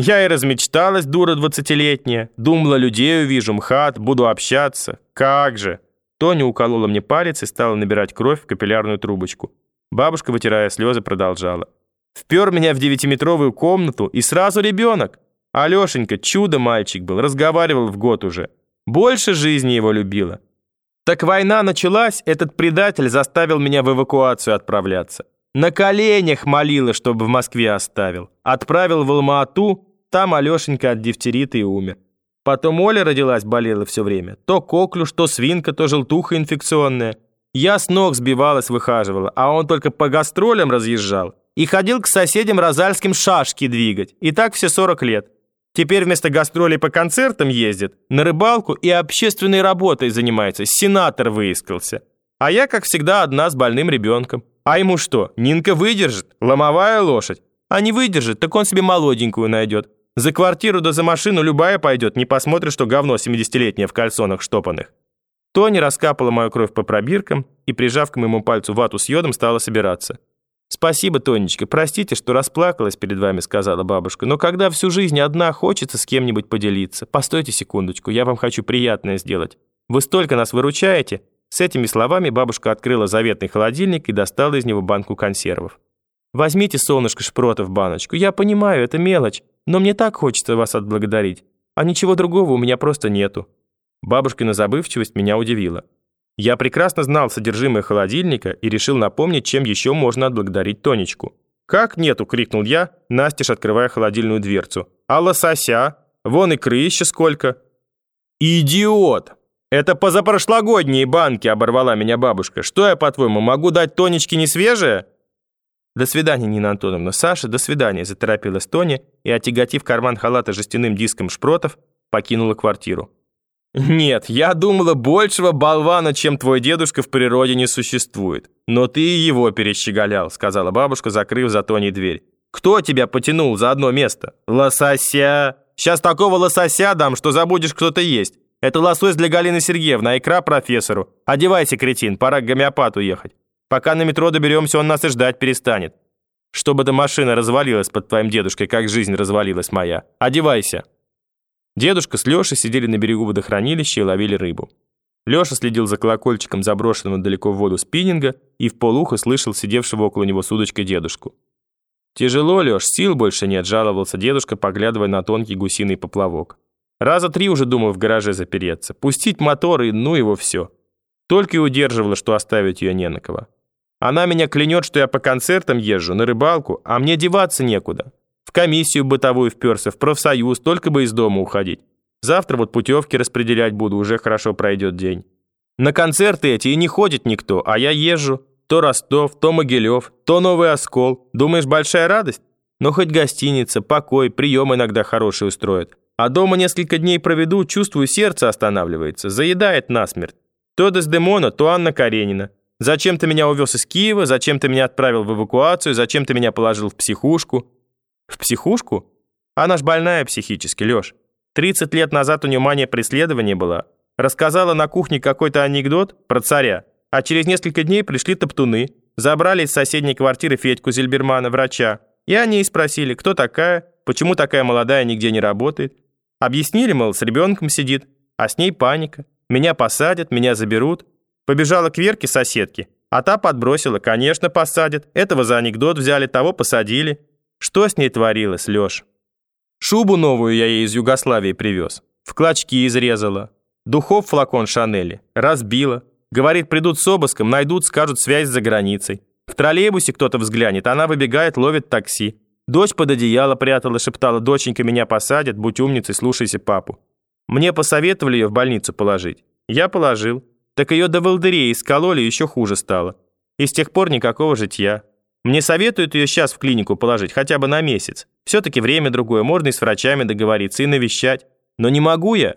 Я и размечталась, дура двадцатилетняя. Думала, людей увижу, МХАТ, буду общаться. Как же. Тоня уколола мне палец и стала набирать кровь в капиллярную трубочку. Бабушка, вытирая слезы, продолжала. Впер меня в девятиметровую комнату, и сразу ребенок. Алешенька, чудо-мальчик был, разговаривал в год уже. Больше жизни его любила. Так война началась, этот предатель заставил меня в эвакуацию отправляться. На коленях молила, чтобы в Москве оставил. Отправил в Алма-Ату, там Алешенька от дифтерита и умер. Потом Оля родилась, болела все время. То коклюш, то свинка, то желтуха инфекционная. Я с ног сбивалась, выхаживала, а он только по гастролям разъезжал. И ходил к соседям розальским шашки двигать. И так все 40 лет. Теперь вместо гастролей по концертам ездит, на рыбалку и общественной работой занимается. Сенатор выискался. А я, как всегда, одна с больным ребенком. А ему что, Нинка выдержит? Ломовая лошадь? А не выдержит, так он себе молоденькую найдет. За квартиру да за машину любая пойдет, не посмотрит, что говно 70-летнее в кальсонах штопанных. Тони раскапала мою кровь по пробиркам и, прижав к моему пальцу вату с йодом, стала собираться. «Спасибо, Тонечка, простите, что расплакалась перед вами», сказала бабушка, «но когда всю жизнь одна, хочется с кем-нибудь поделиться. Постойте секундочку, я вам хочу приятное сделать. Вы столько нас выручаете». С этими словами бабушка открыла заветный холодильник и достала из него банку консервов. «Возьмите, солнышко, шпротов баночку. Я понимаю, это мелочь, но мне так хочется вас отблагодарить. А ничего другого у меня просто нету». Бабушкина забывчивость меня удивила. Я прекрасно знал содержимое холодильника и решил напомнить, чем еще можно отблагодарить Тонечку. «Как нету?» — крикнул я, настежь открывая холодильную дверцу. «А лосося? Вон икры еще сколько!» «Идиот! Это позапрошлогодние банки!» — оборвала меня бабушка. «Что я, по-твоему, могу дать Тонечке не свежее?» «До свидания, Нина Антоновна. Саша, до свидания!» — заторопилась Тоня и, отяготив карман халата жестяным диском шпротов, покинула квартиру. «Нет, я думала, большего болвана, чем твой дедушка в природе не существует. Но ты его перещеголял», — сказала бабушка, закрыв за Тоней дверь. «Кто тебя потянул за одно место? Лосося! Сейчас такого лосося дам, что забудешь, кто ты есть. Это лосось для Галины Сергеевны, а икра профессору. Одевайся, кретин, пора к гомеопату ехать. Пока на метро доберемся, он нас и ждать перестанет. Чтобы эта машина развалилась под твоим дедушкой, как жизнь развалилась моя. Одевайся». Дедушка с Лешей сидели на берегу водохранилища и ловили рыбу. Леша следил за колокольчиком заброшенного далеко в воду спиннинга и в полухо слышал сидевшего около него с удочкой дедушку. «Тяжело, Леш, сил больше нет», – жаловался дедушка, поглядывая на тонкий гусиный поплавок. «Раза три уже думал в гараже запереться. Пустить мотор и ну его все. Только и удерживала, что оставить ее не на кого. Она меня клянет, что я по концертам езжу, на рыбалку, а мне деваться некуда. В комиссию бытовую вперся, в профсоюз, только бы из дома уходить. Завтра вот путевки распределять буду, уже хорошо пройдет день. На концерты эти и не ходит никто, а я езжу. То Ростов, то Могилев, то Новый Оскол. Думаешь, большая радость? Но хоть гостиница, покой, прием иногда хороший устроят. А дома несколько дней проведу, чувствую, сердце останавливается, заедает насмерть. То Дездемона, то Анна Каренина. Зачем ты меня увез из Киева, зачем ты меня отправил в эвакуацию, зачем ты меня положил в психушку? В психушку? Она ж больная психически, Лёш. 30 лет назад у нее мания преследования была. Рассказала на кухне какой-то анекдот про царя, а через несколько дней пришли топтуны, забрали из соседней квартиры Федьку Зельбермана, врача, и они и спросили, кто такая, почему такая молодая нигде не работает. Объяснили, мол, с ребенком сидит, а с ней паника. Меня посадят, меня заберут. Побежала к Верке соседке, а та подбросила, конечно, посадят. Этого за анекдот взяли, того посадили. Что с ней творилось, Лёш? Шубу новую я ей из Югославии привез. В клочки изрезала. Духов флакон Шанели. Разбила. Говорит, придут с обыском, найдут, скажут связь за границей. В троллейбусе кто-то взглянет, она выбегает, ловит такси. Дочь под одеяло прятала, шептала, доченька, меня посадят, будь умницей, слушайся папу. Мне посоветовали ее в больницу положить. Я положил. Так ее до волдырей искололи, еще хуже стало. И с тех пор никакого житья. Мне советуют ее сейчас в клинику положить, хотя бы на месяц. Все-таки время другое, можно и с врачами договориться, и навещать. Но не могу я.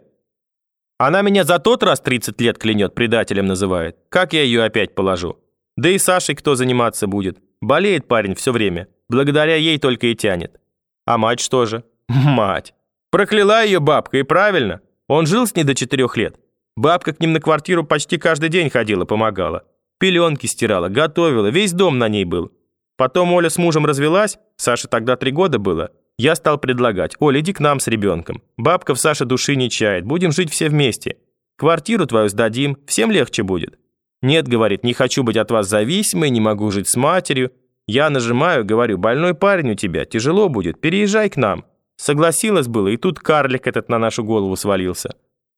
Она меня за тот раз 30 лет клянет, предателем называет. Как я ее опять положу? Да и Сашей кто заниматься будет? Болеет парень все время. Благодаря ей только и тянет. А мать что же? Мать. Прокляла ее бабка, и правильно. Он жил с ней до четырех лет. Бабка к ним на квартиру почти каждый день ходила, помогала. Пеленки стирала, готовила, весь дом на ней был. Потом Оля с мужем развелась, Саше тогда три года было. Я стал предлагать, Оля, иди к нам с ребенком. Бабка в Саше души не чает, будем жить все вместе. Квартиру твою сдадим, всем легче будет. Нет, говорит, не хочу быть от вас зависимой, не могу жить с матерью. Я нажимаю, говорю, больной парень у тебя, тяжело будет, переезжай к нам. Согласилась было, и тут карлик этот на нашу голову свалился.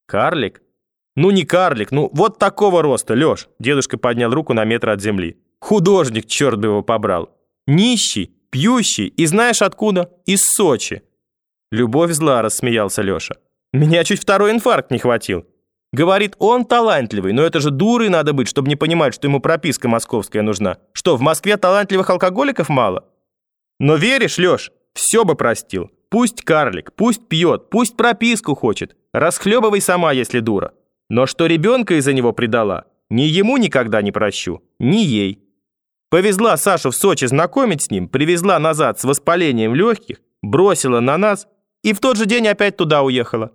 Карлик? Ну не карлик, ну вот такого роста, Лёш. Дедушка поднял руку на метр от земли. Художник, черт бы его побрал. Нищий, пьющий, и знаешь откуда? Из Сочи. Любовь зла, рассмеялся Лёша. Меня чуть второй инфаркт не хватил. Говорит, он талантливый, но это же дурой надо быть, чтобы не понимать, что ему прописка московская нужна. Что, в Москве талантливых алкоголиков мало? Но веришь, Лёш, все бы простил. Пусть карлик, пусть пьет, пусть прописку хочет. Расхлебывай сама, если дура. Но что ребенка из-за него предала, ни ему никогда не прощу, ни ей. Повезла Сашу в Сочи знакомить с ним, привезла назад с воспалением легких, бросила на нас и в тот же день опять туда уехала.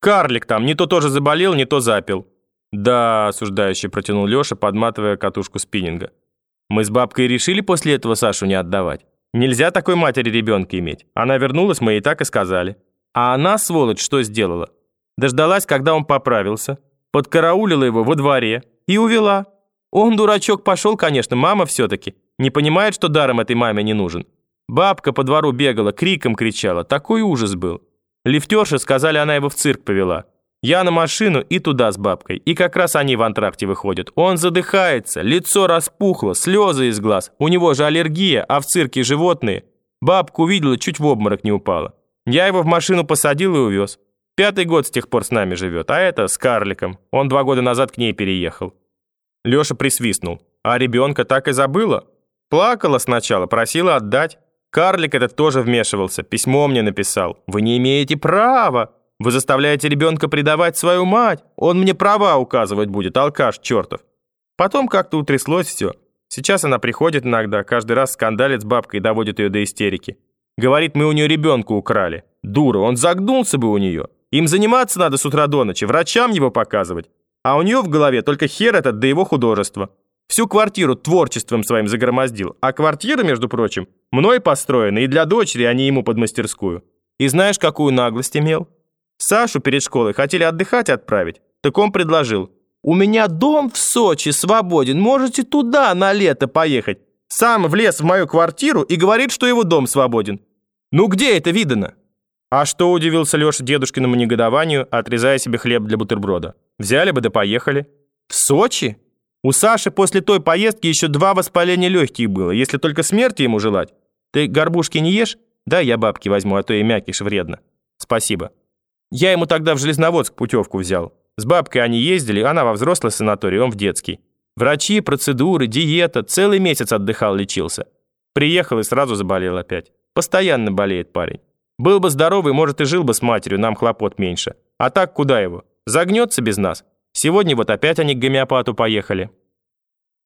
Карлик там, не то тоже заболел, не то запил. Да, осуждающе протянул Леша, подматывая катушку спиннинга. Мы с бабкой решили после этого Сашу не отдавать. Нельзя такой матери ребенка иметь. Она вернулась, мы ей так и сказали. А она, сволочь, что сделала? Дождалась, когда он поправился, подкараулила его во дворе и увела. Он, дурачок, пошел, конечно, мама все-таки. Не понимает, что даром этой маме не нужен. Бабка по двору бегала, криком кричала. Такой ужас был. Лифтерши сказали, она его в цирк повела. Я на машину и туда с бабкой. И как раз они в антракте выходят. Он задыхается, лицо распухло, слезы из глаз. У него же аллергия, а в цирке животные. Бабку увидела, чуть в обморок не упала. Я его в машину посадил и увез. Пятый год с тех пор с нами живет, а это с карликом. Он два года назад к ней переехал. Леша присвистнул. А ребенка так и забыла. Плакала сначала, просила отдать. Карлик этот тоже вмешивался, письмо мне написал. «Вы не имеете права! Вы заставляете ребенка предавать свою мать! Он мне права указывать будет, алкаш чертов!» Потом как-то утряслось все. Сейчас она приходит иногда, каждый раз скандалит с бабкой и доводит ее до истерики. Говорит, мы у нее ребенка украли. Дура, он загнулся бы у нее. Им заниматься надо с утра до ночи, врачам его показывать. А у нее в голове только хер этот да его художество. Всю квартиру творчеством своим загромоздил. А квартира, между прочим, мной построена и для дочери, а не ему под мастерскую. И знаешь, какую наглость имел? Сашу перед школой хотели отдыхать отправить. Так он предложил. «У меня дом в Сочи свободен, можете туда на лето поехать». Сам влез в мою квартиру и говорит, что его дом свободен. Ну где это видано? А что, удивился Леша дедушкиному негодованию, отрезая себе хлеб для бутерброда. Взяли бы да поехали. В Сочи? У Саши после той поездки еще два воспаления легких было, если только смерти ему желать. Ты горбушки не ешь? Да, я бабки возьму, а то и мякиш вредно. Спасибо. Я ему тогда в Железноводск путевку взял. С бабкой они ездили, она во взрослый санаторий, он в детский. Врачи, процедуры, диета, целый месяц отдыхал, лечился. Приехал и сразу заболел опять. Постоянно болеет парень. Был бы здоровый, может, и жил бы с матерью, нам хлопот меньше. А так куда его? Загнется без нас. Сегодня вот опять они к гомеопату поехали.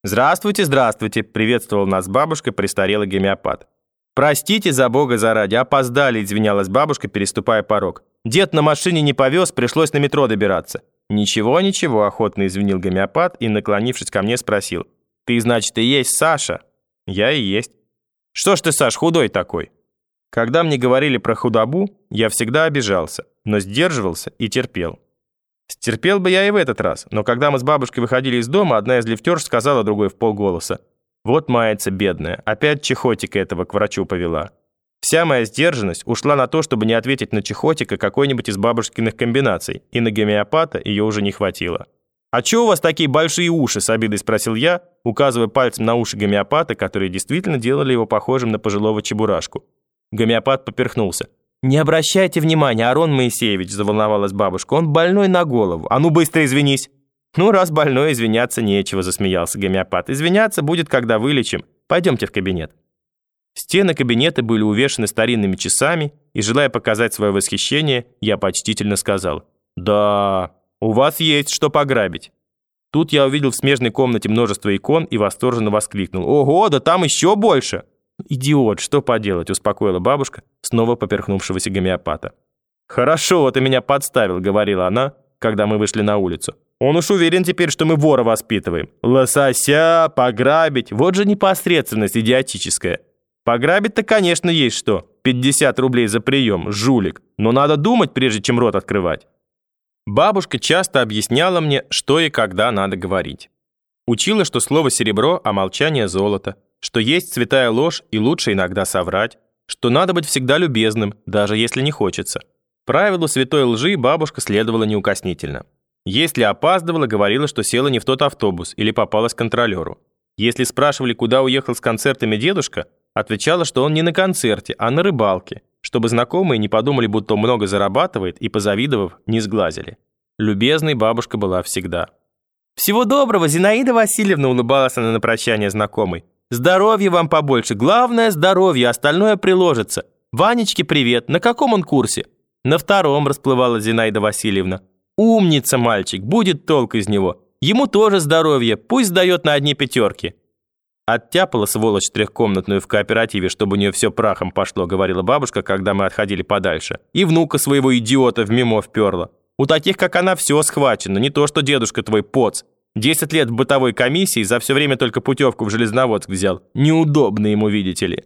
«Здравствуйте, здравствуйте», — приветствовал нас бабушка, престарелый гомеопат. «Простите за бога заради, опоздали», — извинялась бабушка, переступая порог. «Дед на машине не повез, пришлось на метро добираться». «Ничего, ничего», — охотно извинил гомеопат и, наклонившись ко мне, спросил. «Ты, значит, и есть Саша?» «Я и есть». «Что ж ты, Саш, худой такой?» Когда мне говорили про худобу, я всегда обижался, но сдерживался и терпел. Стерпел бы я и в этот раз, но когда мы с бабушкой выходили из дома, одна из лифтерш сказала другой в полголоса. Вот мается бедная, опять чехотика этого к врачу повела. Вся моя сдержанность ушла на то, чтобы не ответить на чехотика какой-нибудь из бабушкиных комбинаций, и на гомеопата ее уже не хватило. «А чего у вас такие большие уши?» – с обидой спросил я, указывая пальцем на уши гомеопата, которые действительно делали его похожим на пожилого чебурашку. Гомеопат поперхнулся. «Не обращайте внимания, Арон Моисеевич», – заволновалась бабушка. «Он больной на голову. А ну быстро извинись». «Ну, раз больной, извиняться нечего», – засмеялся гомеопат. «Извиняться будет, когда вылечим. Пойдемте в кабинет». Стены кабинета были увешаны старинными часами, и, желая показать свое восхищение, я почтительно сказал. «Да, у вас есть что пограбить». Тут я увидел в смежной комнате множество икон и восторженно воскликнул. «Ого, да там еще больше!» «Идиот, что поделать?» – успокоила бабушка, снова поперхнувшегося гомеопата. «Хорошо, ты меня подставил», – говорила она, когда мы вышли на улицу. «Он уж уверен теперь, что мы вора воспитываем. Лосося, пограбить – вот же непосредственность идиотическая. Пограбить-то, конечно, есть что. 50 рублей за прием, жулик. Но надо думать, прежде чем рот открывать. Бабушка часто объясняла мне, что и когда надо говорить. Учила, что слово «серебро», а молчание «золото», что есть святая ложь и лучше иногда соврать, что надо быть всегда любезным, даже если не хочется. Правилу святой лжи бабушка следовала неукоснительно. Если опаздывала, говорила, что села не в тот автобус или попалась к контролеру. Если спрашивали, куда уехал с концертами дедушка, отвечала, что он не на концерте, а на рыбалке, чтобы знакомые не подумали, будто он много зарабатывает, и, позавидовав, не сглазили. Любезной бабушка была всегда. «Всего доброго, Зинаида Васильевна!» улыбалась она на прощание знакомой. «Здоровья вам побольше, главное здоровье, остальное приложится. Ванечке привет, на каком он курсе?» На втором расплывалась Зинаида Васильевна. «Умница мальчик, будет толк из него. Ему тоже здоровье, пусть сдает на одни пятерки». «Оттяпала, сволочь, трехкомнатную в кооперативе, чтобы у нее все прахом пошло», говорила бабушка, когда мы отходили подальше. «И внука своего идиота в мимо вперла. У таких, как она, все схвачено, не то что дедушка твой поц. Десять лет в бытовой комиссии, за все время только путевку в Железноводск взял. Неудобно ему, видите ли.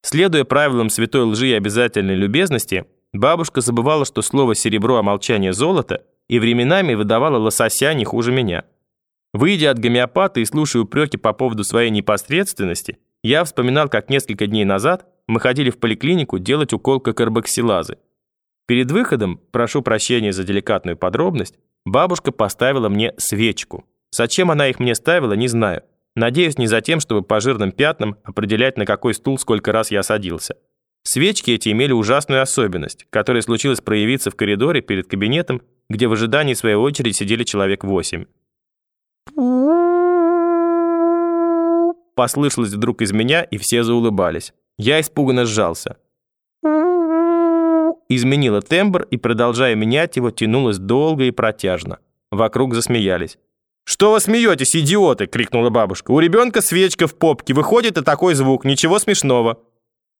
Следуя правилам святой лжи и обязательной любезности, бабушка забывала, что слово «серебро», а молчание «золото» и временами выдавала лосося не хуже меня. Выйдя от гомеопата и слушая упреки по поводу своей непосредственности, я вспоминал, как несколько дней назад мы ходили в поликлинику делать укол карбоксилазы. Перед выходом, прошу прощения за деликатную подробность, бабушка поставила мне свечку. Зачем она их мне ставила, не знаю. Надеюсь, не за тем, чтобы по жирным пятнам определять, на какой стул сколько раз я садился. Свечки эти имели ужасную особенность, которая случилась проявиться в коридоре перед кабинетом, где в ожидании своей очереди сидели человек восемь. Послышалось вдруг из меня, и все заулыбались. Я испуганно сжался изменила тембр и, продолжая менять его, тянулась долго и протяжно. Вокруг засмеялись. «Что вы смеетесь, идиоты?» — крикнула бабушка. «У ребенка свечка в попке, выходит и такой звук, ничего смешного».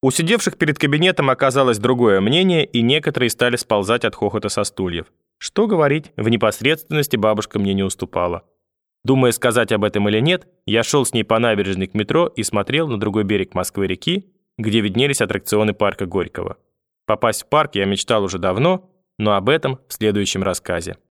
У сидевших перед кабинетом оказалось другое мнение, и некоторые стали сползать от хохота со стульев. Что говорить, в непосредственности бабушка мне не уступала. Думая, сказать об этом или нет, я шел с ней по набережной к метро и смотрел на другой берег Москвы-реки, где виднелись аттракционы парка Горького. Попасть в парк я мечтал уже давно, но об этом в следующем рассказе.